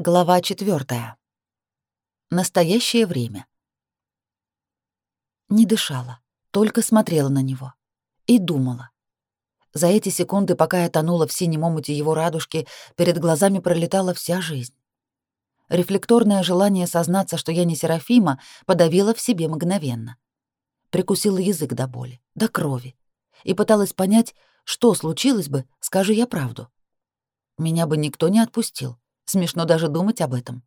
Глава 4. Настоящее время. Не дышала, только смотрела на него и думала. За эти секунды, пока я тонула в синем омуте его радужки, перед глазами пролетала вся жизнь. Рефлекторное желание сознаться, что я не Серафима, подавило в себе мгновенно. Прикусила язык до боли, до крови, и пыталась понять, что случилось бы, скажи я правду. Меня бы никто не отпустил Смешно даже думать об этом.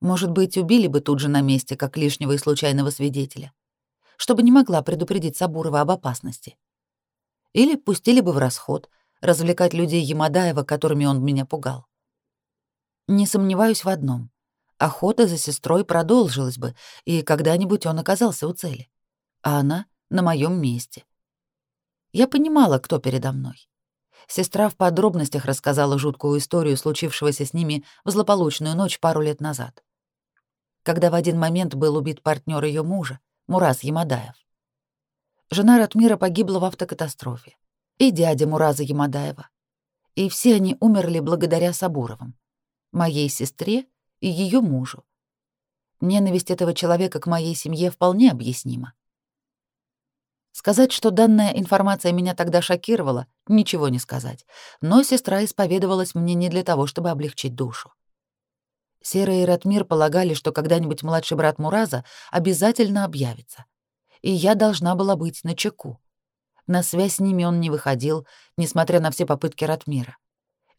Может быть, убили бы тут же на месте, как лишнего и случайного свидетеля, чтобы не могла предупредить Сабурова об опасности. Или пустили бы в расход, развлекать людей Ямадаева, которыми он меня пугал. Не сомневаюсь в одном. Охота за сестрой продолжилась бы, и когда-нибудь он оказался у цели. А она на моем месте. Я понимала, кто передо мной. Сестра в подробностях рассказала жуткую историю, случившегося с ними в злополучную ночь пару лет назад. Когда в один момент был убит партнер ее мужа, Мураз Ямадаев. Жена Ратмира погибла в автокатастрофе. И дядя Мураза Ямадаева. И все они умерли благодаря Сабуровым. Моей сестре и ее мужу. Ненависть этого человека к моей семье вполне объяснима. Сказать, что данная информация меня тогда шокировала, ничего не сказать. Но сестра исповедовалась мне не для того, чтобы облегчить душу. Серый и Ратмир полагали, что когда-нибудь младший брат Мураза обязательно объявится. И я должна была быть на чеку. На связь с ними он не выходил, несмотря на все попытки Ратмира.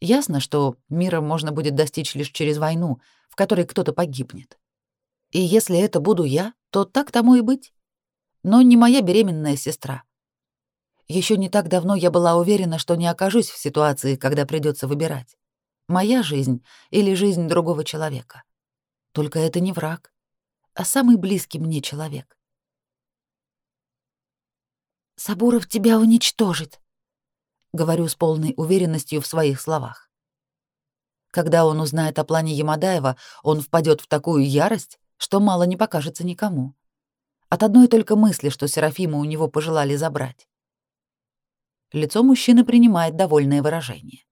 Ясно, что мира можно будет достичь лишь через войну, в которой кто-то погибнет. И если это буду я, то так тому и быть но не моя беременная сестра. Еще не так давно я была уверена, что не окажусь в ситуации, когда придется выбирать. Моя жизнь или жизнь другого человека. Только это не враг, а самый близкий мне человек. «Сабуров тебя уничтожит», — говорю с полной уверенностью в своих словах. Когда он узнает о плане Ямадаева, он впадет в такую ярость, что мало не покажется никому. От одной только мысли, что Серафима у него пожелали забрать. Лицо мужчины принимает довольное выражение.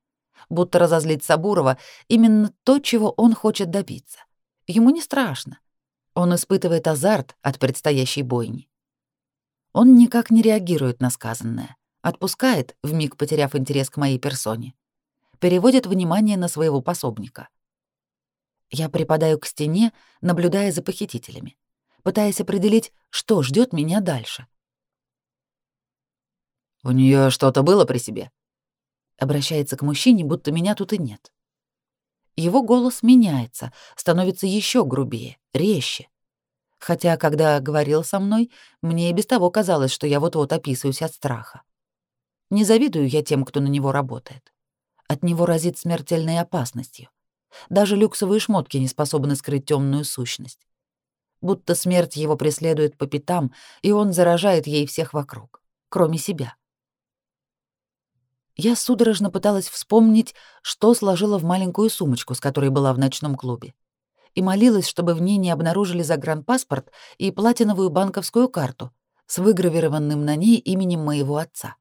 Будто разозлить Сабурова именно то, чего он хочет добиться. Ему не страшно. Он испытывает азарт от предстоящей бойни. Он никак не реагирует на сказанное, отпускает, вмиг потеряв интерес к моей персоне, переводит внимание на своего пособника. Я припадаю к стене, наблюдая за похитителями пытаясь определить, что ждет меня дальше. «У нее что-то было при себе?» Обращается к мужчине, будто меня тут и нет. Его голос меняется, становится еще грубее, резче. Хотя, когда говорил со мной, мне и без того казалось, что я вот-вот описываюсь от страха. Не завидую я тем, кто на него работает. От него разит смертельной опасностью. Даже люксовые шмотки не способны скрыть темную сущность будто смерть его преследует по пятам, и он заражает ей всех вокруг, кроме себя. Я судорожно пыталась вспомнить, что сложила в маленькую сумочку, с которой была в ночном клубе, и молилась, чтобы в ней не обнаружили загранпаспорт и платиновую банковскую карту с выгравированным на ней именем моего отца.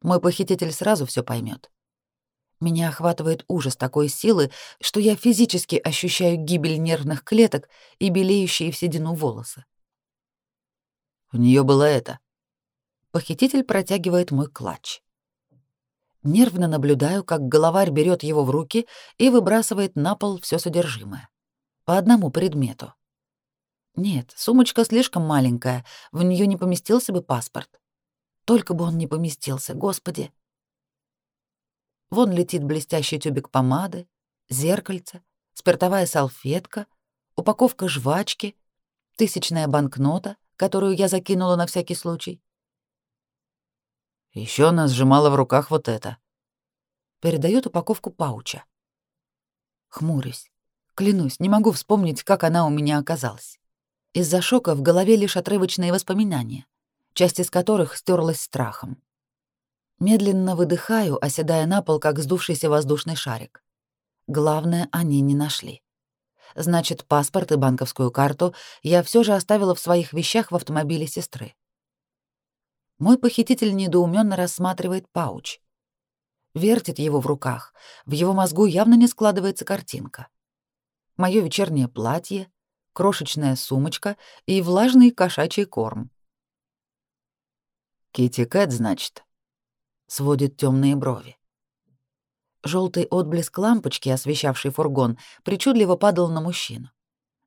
Мой похититель сразу все поймет. Меня охватывает ужас такой силы, что я физически ощущаю гибель нервных клеток и белеющие в седину волосы. У нее было это. Похититель протягивает мой клатч. Нервно наблюдаю, как головарь берет его в руки и выбрасывает на пол все содержимое. По одному предмету. Нет, сумочка слишком маленькая, в нее не поместился бы паспорт. Только бы он не поместился, господи. Вон летит блестящий тюбик помады, зеркальце, спиртовая салфетка, упаковка жвачки, тысячная банкнота, которую я закинула на всякий случай. Еще она сжимала в руках вот это. Передает упаковку пауча. Хмурюсь. Клянусь, не могу вспомнить, как она у меня оказалась. Из-за шока в голове лишь отрывочные воспоминания, часть из которых стерлась страхом. Медленно выдыхаю, а оседая на пол, как сдувшийся воздушный шарик. Главное, они не нашли. Значит, паспорт и банковскую карту я все же оставила в своих вещах в автомобиле сестры. Мой похититель недоуменно рассматривает пауч. Вертит его в руках. В его мозгу явно не складывается картинка. Мое вечернее платье, крошечная сумочка и влажный кошачий корм. Кити Кэт, значит сводит темные брови. Желтый отблеск лампочки, освещавший фургон, причудливо падал на мужчину,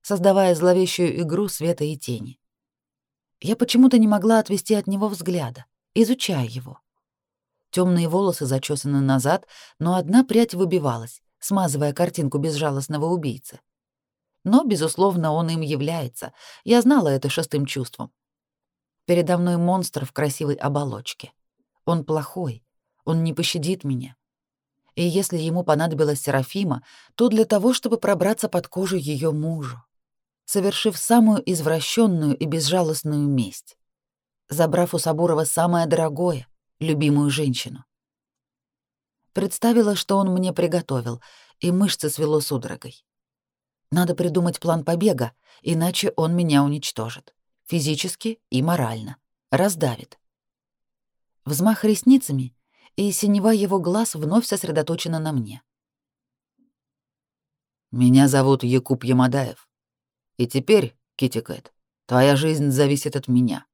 создавая зловещую игру света и тени. Я почему-то не могла отвести от него взгляда, изучая его. Темные волосы зачесаны назад, но одна прядь выбивалась, смазывая картинку безжалостного убийцы. Но, безусловно, он им является. Я знала это шестым чувством. Передо мной монстр в красивой оболочке. Он плохой. Он не пощадит меня. И если ему понадобилась Серафима, то для того, чтобы пробраться под кожу ее мужу, совершив самую извращенную и безжалостную месть, забрав у Сабурова самое дорогое, любимую женщину. Представила, что он мне приготовил, и мышцы свело судорогой. Надо придумать план побега, иначе он меня уничтожит. Физически и морально. Раздавит взмах ресницами, и синева его глаз вновь сосредоточена на мне. «Меня зовут Якуб Ямадаев. И теперь, Китикет, твоя жизнь зависит от меня.